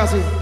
Terima kasih.